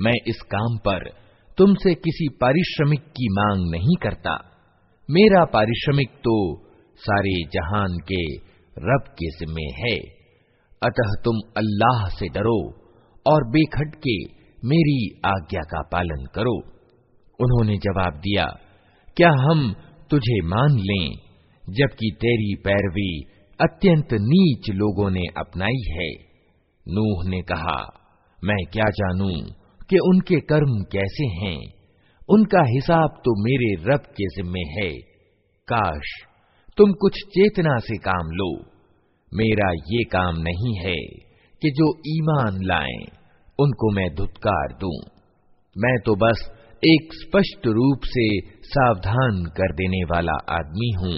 मैं इस काम पर तुमसे किसी पारिश्रमिक की मांग नहीं करता। मेरा पारिश्रमिक तो सारे जहान के रब के जिम्मे है। अतः तुम अल्लाह से डरो और बेखट के मेरी आज्ञा का पालन करो। उन्होंने जवाब दिया, क्या हम तुझे मान लें, जबकि तेरी पैरवी अत्यंत नीच लोगों ने अपनाई है? नूह ने कहा, मैं क्या जानूं कि उनके कर्म कैसे हैं? उनका हिसाब तो मेरे रब के जिम्मे है। काश तुम कुछ चेतना से काम लो। मेरा ये काम नहीं है कि जो ईमान लाएँ, उनको मैं धुतकार दूँ। मैं तो बस एक स्पष्ट रूप से सावधान कर देने वाला आदमी हूँ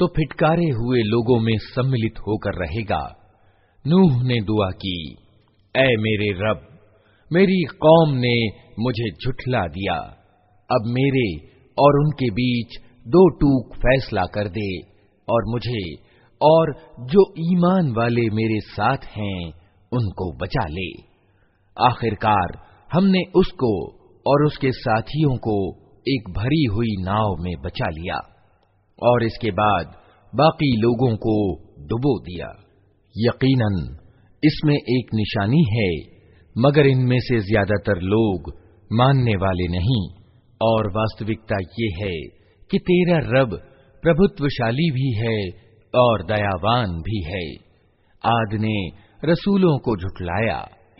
तो फिटकारे हुए लोगों में सम्मिलित होकर रहेगा। नूह ने दुआ की ए मेरे रब, मेरी कौम ने मुझे झुठला दिया। अब मेरे और उनके बीच दो टूक फैसला कर दे और मुझे और जो ईमान वाले मेरे साथ हैं, उनको बचा ले। आखिरकार हमने उसको और उसके साथियों को एक भरी हुई नाव में बचा लिया। और इसके बाद बाकी लोगों को डुबो दिया। यकीनन, इसमें एक निशानी है, मगर इनमें से ज़्यादातर लोग मानने वाले नहीं। और वास्तविकता ये है कि तेरा रब प्रभुत्वशाली भी है और दयावान भी है। आद ने रसूलों को झुटलाया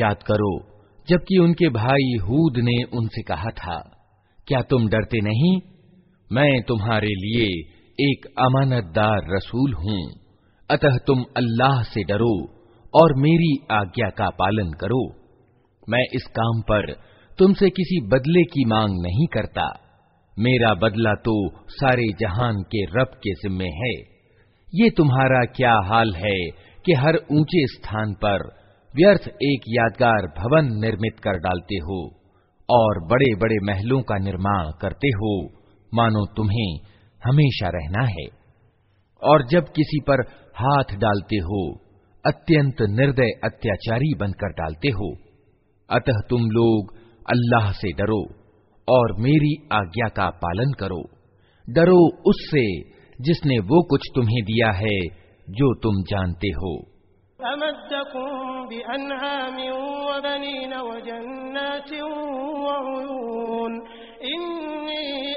याद करो जबकि उनके भाई हूद ने उनसे कहा था क्या तुम डरते नहीं मैं तुम्हारे लिए एक अमानतदार रसूल हूँ। अतः तुम अल्लाह से डरो और मेरी आज्ञा का पालन करो। मैं इस काम पर तुमसे किसी बदले की मांग नहीं करता। मेरा बदला तो सारे जहान के रब के जिम्मे है। ये तुम्हारा क्या हाल है कि हर ऊँचे स्थान पर व्यर्थ एक यादगार भवन निर्मित कर डालते हो और बड़े बड़े महलों का निर्माण करते हो? मानो तुम्हें हमेशा रहना है। और जब किसी पर हाथ डालते हो, अत्यंत निर्दय अत्याचारी बनकर डालते हो, अतः तुम लोग अल्लाह से डरो और मेरी आज्ञा का पालन करो। डरो उससे जिसने वो कुछ तुम्हें दिया है जो तुम जानते हो।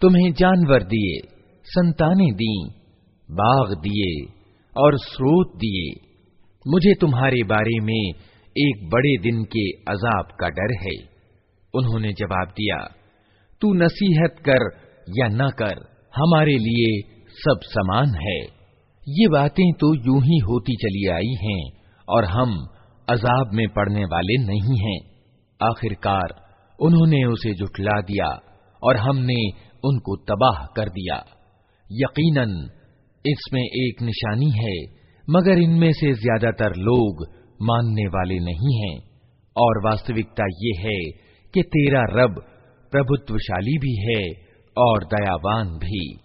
तुम्हें जानवर दिए संतानें दी बाग दिए और स्रोत दिए मुझे तुम्हारे बारे में एक बड़े दिन के अजाब का डर है उन्होंने जवाब दिया तू नसीहत कर या न कर हमारे लिए सब समान है ये बातें तो यूं ही होती चली आई हैं और हम अजाब में पड़ने वाले नहीं हैं। आखिरकार उन्होंने उसे जुटला दिया और हमने उनको तबाह कर दिया। यकीनन, इसमें एक निशानी है, मगर इनमें से ज़्यादातर लोग मानने वाले नहीं हैं। और वास्तविकता ये है कि तेरा रब प्रभुत्वशाली भी है और दयावान भी।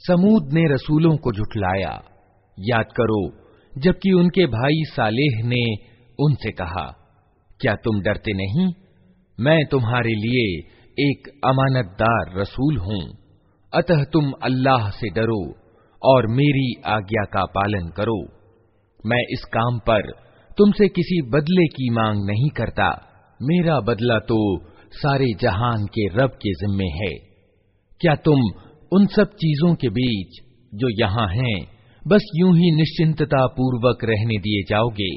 समूद ने रसूलों को झुठलाया याद करो जबकि उनके भाई सालेह ने उनसे कहा क्या तुम डरते नहीं मैं तुम्हारे लिए एक अमानतदार रसूल हूं अतः तुम अल्लाह से डरो और मेरी आज्ञा का पालन करो मैं इस काम पर तुमसे किसी बदले की मांग नहीं करता मेरा बदला तो सारे जहान के रब के जिम्मे है क्या तुम उन सब चीजों के बीच जो यहाँ हैं बस यूं ही निश्चिंतता पूर्वक रहने दिए जाओगे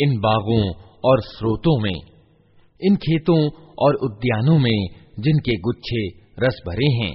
इन बागों और स्रोतों में इन खेतों और उद्यानों में जिनके गुच्छे रस भरे हैं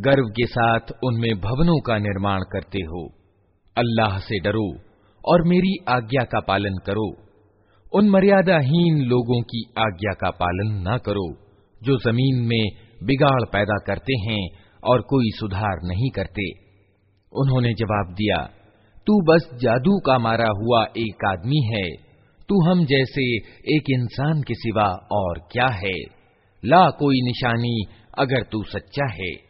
गर्व के साथ उनमें भवनों का निर्माण करते हो। अल्लाह से डरो और मेरी आज्ञा का पालन करो। उन मर्यादाहीन लोगों की आज्ञा का पालन न करो, जो ज़मीन में बिगाड़ पैदा करते हैं और कोई सुधार नहीं करते। उन्होंने जवाब दिया, तू बस जादू का मारा हुआ एक आदमी है। तू हम जैसे एक इंसान के सिवा और क्या है? ला कोई निशानी अगर तू सच्चा है।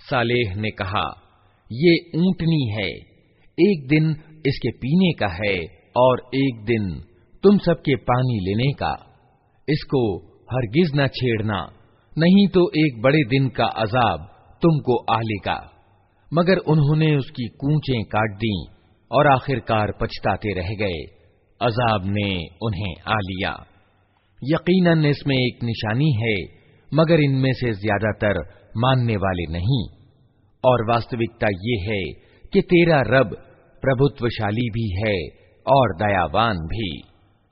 सालेह ने कहा, ये ऊंटनी है, एक दिन इसके पीने का है और एक दिन तुम सबके पानी लेने का। इसको हरगिज न छेड़ना, नहीं तो एक बड़े दिन का अजाब तुमको आलेगा। मगर उन्होंने उसकी कूचे काट दी और आखिरकार पछताते रह गए। अजाब ने उन्हें आ लिया। यकीनन इसमें एक निशानी है, मगर इनमें से ज़्यादातर मानने वाले नहीं। और वास्तविकता ये है कि तेरा रब प्रभुत्वशाली भी है और दयावान भी।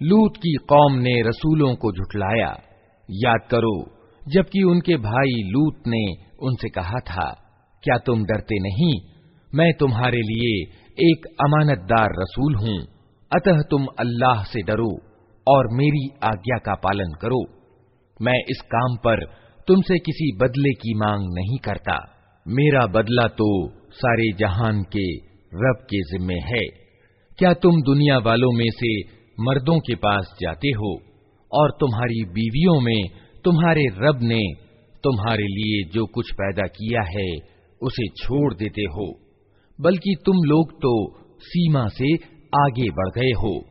लूत की कौम ने रसूलों को झुटलाया याद करो जबकि उनके भाई लूत ने उनसे कहा था क्या तुम डरते नहीं मैं तुम्हारे लिए एक अमानतदार रसूल हूँ अतः तुम अल्लाह से डरो और मेरी आज्ञा का पालन करो। मैं इस काम पर तुमसे किसी बदले की मांग नहीं करता। मेरा बदला तो सारे जहान के रब के जिम्मे है। क्या तुम दुनिया वालों में से मर्दों के पास जाते हो और तुम्हारी बीवियों में तुम्हारे रब ने तुम्हारे लिए जो कुछ पैदा किया है, उसे छोड़ देते हो? बल्कि तुम लोग तो सीमा से आगे बढ़ गए हो।